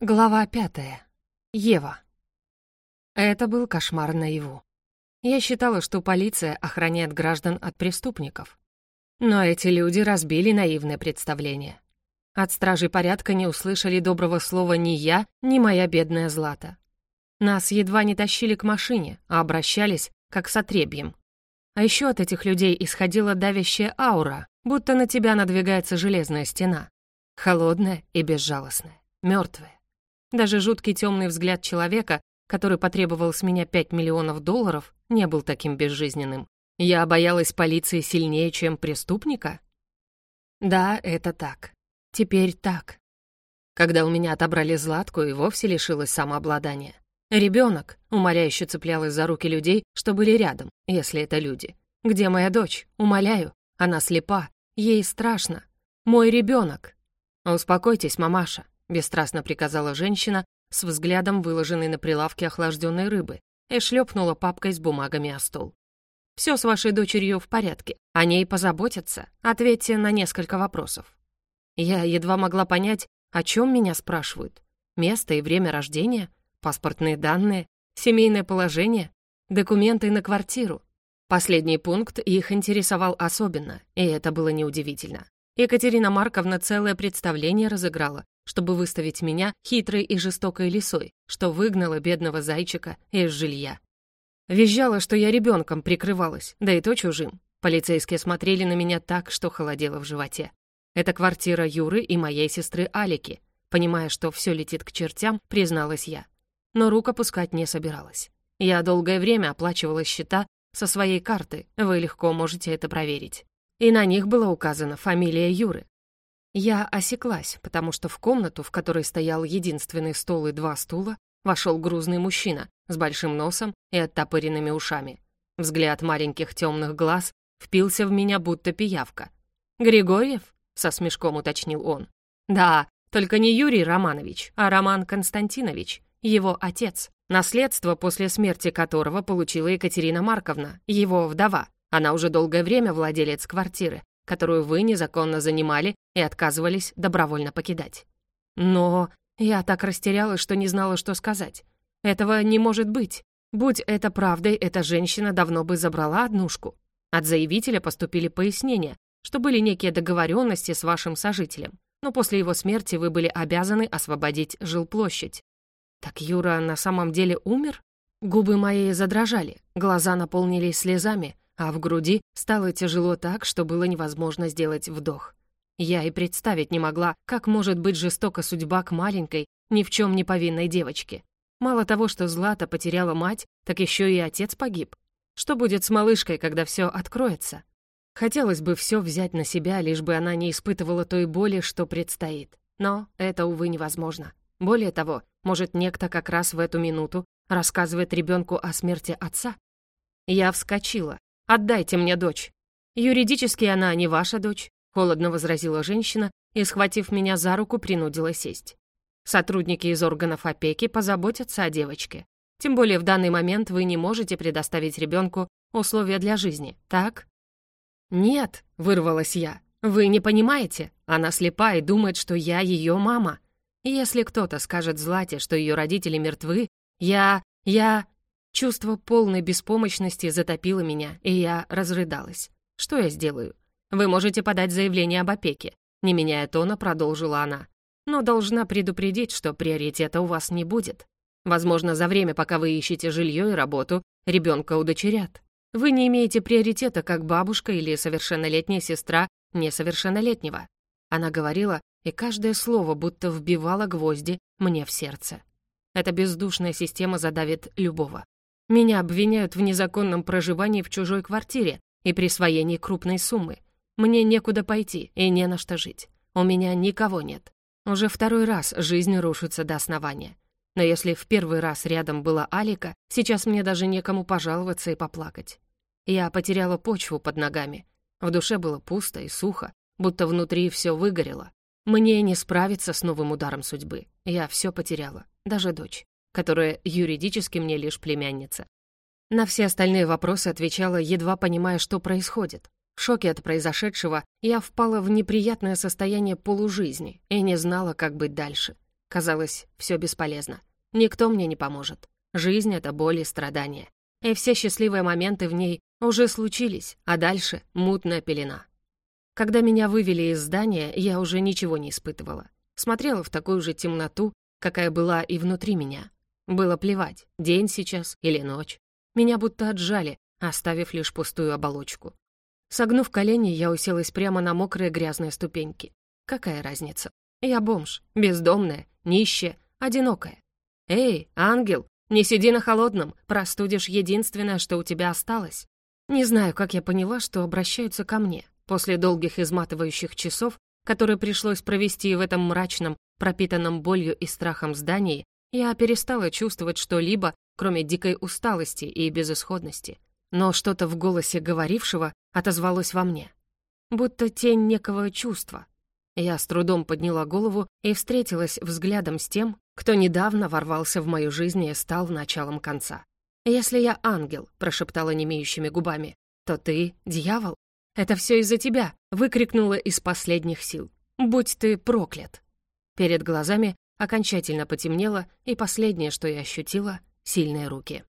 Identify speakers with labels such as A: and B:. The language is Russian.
A: Глава пятая. Ева. Это был кошмар наяву. Я считала, что полиция охраняет граждан от преступников. Но эти люди разбили наивное представление. От стражей порядка не услышали доброго слова ни я, ни моя бедная Злата. Нас едва не тащили к машине, а обращались как с отребьем. А еще от этих людей исходила давящая аура, будто на тебя надвигается железная стена. Холодная и безжалостная, мертвая. Даже жуткий темный взгляд человека, который потребовал с меня 5 миллионов долларов, не был таким безжизненным. Я боялась полиции сильнее, чем преступника? Да, это так. Теперь так. Когда у меня отобрали Златку, и вовсе лишилась самообладания. Ребенок умоляюще цеплялась за руки людей, что были рядом, если это люди. «Где моя дочь? Умоляю. Она слепа. Ей страшно. Мой ребенок. Успокойтесь, мамаша. — бесстрастно приказала женщина с взглядом выложенной на прилавке охлажденной рыбы и шлепнула папкой с бумагами о стол. «Все с вашей дочерью в порядке. О ней позаботятся. Ответьте на несколько вопросов». Я едва могла понять, о чем меня спрашивают. Место и время рождения, паспортные данные, семейное положение, документы на квартиру. Последний пункт их интересовал особенно, и это было неудивительно. Екатерина Марковна целое представление разыграла, чтобы выставить меня хитрой и жестокой лисой, что выгнала бедного зайчика из жилья. Визжала, что я ребенком прикрывалась, да и то чужим. Полицейские смотрели на меня так, что холодело в животе. Это квартира Юры и моей сестры Алики. Понимая, что все летит к чертям, призналась я. Но рук опускать не собиралась. Я долгое время оплачивала счета со своей карты, вы легко можете это проверить. И на них была указана фамилия Юры, я осеклась, потому что в комнату, в которой стоял единственный стол и два стула, вошел грузный мужчина с большим носом и оттопыренными ушами. Взгляд маленьких темных глаз впился в меня, будто пиявка. «Григорьев?» — со смешком уточнил он. «Да, только не Юрий Романович, а Роман Константинович, его отец, наследство после смерти которого получила Екатерина Марковна, его вдова. Она уже долгое время владелец квартиры, которую вы незаконно занимали и отказывались добровольно покидать. Но я так растерялась, что не знала, что сказать. Этого не может быть. Будь это правдой, эта женщина давно бы забрала однушку. От заявителя поступили пояснения, что были некие договоренности с вашим сожителем, но после его смерти вы были обязаны освободить жилплощадь. Так Юра на самом деле умер? Губы мои задрожали, глаза наполнились слезами, а в груди стало тяжело так, что было невозможно сделать вдох. Я и представить не могла, как может быть жестока судьба к маленькой, ни в чем не повинной девочке. Мало того, что Злата потеряла мать, так еще и отец погиб. Что будет с малышкой, когда все откроется? Хотелось бы все взять на себя, лишь бы она не испытывала той боли, что предстоит. Но это, увы, невозможно. Более того, может, некто как раз в эту минуту рассказывает ребенку о смерти отца? Я вскочила, Отдайте мне дочь». «Юридически она не ваша дочь», — холодно возразила женщина и, схватив меня за руку, принудила сесть. «Сотрудники из органов опеки позаботятся о девочке. Тем более в данный момент вы не можете предоставить ребенку условия для жизни, так?» «Нет», — вырвалась я, — «вы не понимаете. Она слепа и думает, что я ее мама. Если кто-то скажет Злате, что ее родители мертвы, я... я...» Чувство полной беспомощности затопило меня, и я разрыдалась. Что я сделаю? Вы можете подать заявление об опеке. Не меняя тона, продолжила она. Но должна предупредить, что приоритета у вас не будет. Возможно, за время, пока вы ищете жилье и работу, ребенка удочерят. Вы не имеете приоритета как бабушка или совершеннолетняя сестра несовершеннолетнего. Она говорила, и каждое слово будто вбивало гвозди мне в сердце. Эта бездушная система задавит любого. Меня обвиняют в незаконном проживании в чужой квартире и присвоении крупной суммы. Мне некуда пойти и не на что жить. У меня никого нет. Уже второй раз жизнь рушится до основания. Но если в первый раз рядом была Алика, сейчас мне даже некому пожаловаться и поплакать. Я потеряла почву под ногами. В душе было пусто и сухо, будто внутри все выгорело. Мне не справиться с новым ударом судьбы. Я все потеряла, даже дочь которая юридически мне лишь племянница. На все остальные вопросы отвечала, едва понимая, что происходит. В шоке от произошедшего я впала в неприятное состояние полужизни и не знала, как быть дальше. Казалось, все бесполезно. Никто мне не поможет. Жизнь — это боль и страдания. И все счастливые моменты в ней уже случились, а дальше — мутная пелена. Когда меня вывели из здания, я уже ничего не испытывала. Смотрела в такую же темноту, какая была и внутри меня. Было плевать, день сейчас или ночь. Меня будто отжали, оставив лишь пустую оболочку. Согнув колени, я уселась прямо на мокрые грязные ступеньки. Какая разница? Я бомж, бездомная, нищая, одинокая. Эй, ангел, не сиди на холодном, простудишь единственное, что у тебя осталось. Не знаю, как я поняла, что обращаются ко мне. После долгих изматывающих часов, которые пришлось провести в этом мрачном, пропитанном болью и страхом здании, я перестала чувствовать что-либо, кроме дикой усталости и безысходности. Но что-то в голосе говорившего отозвалось во мне. Будто тень некого чувства. Я с трудом подняла голову и встретилась взглядом с тем, кто недавно ворвался в мою жизнь и стал началом конца. «Если я ангел», — прошептала немеющими губами, «то ты — дьявол. Это все из-за тебя», — выкрикнула из последних сил. «Будь ты проклят». Перед глазами окончательно потемнело, и последнее, что я ощутила — сильные руки.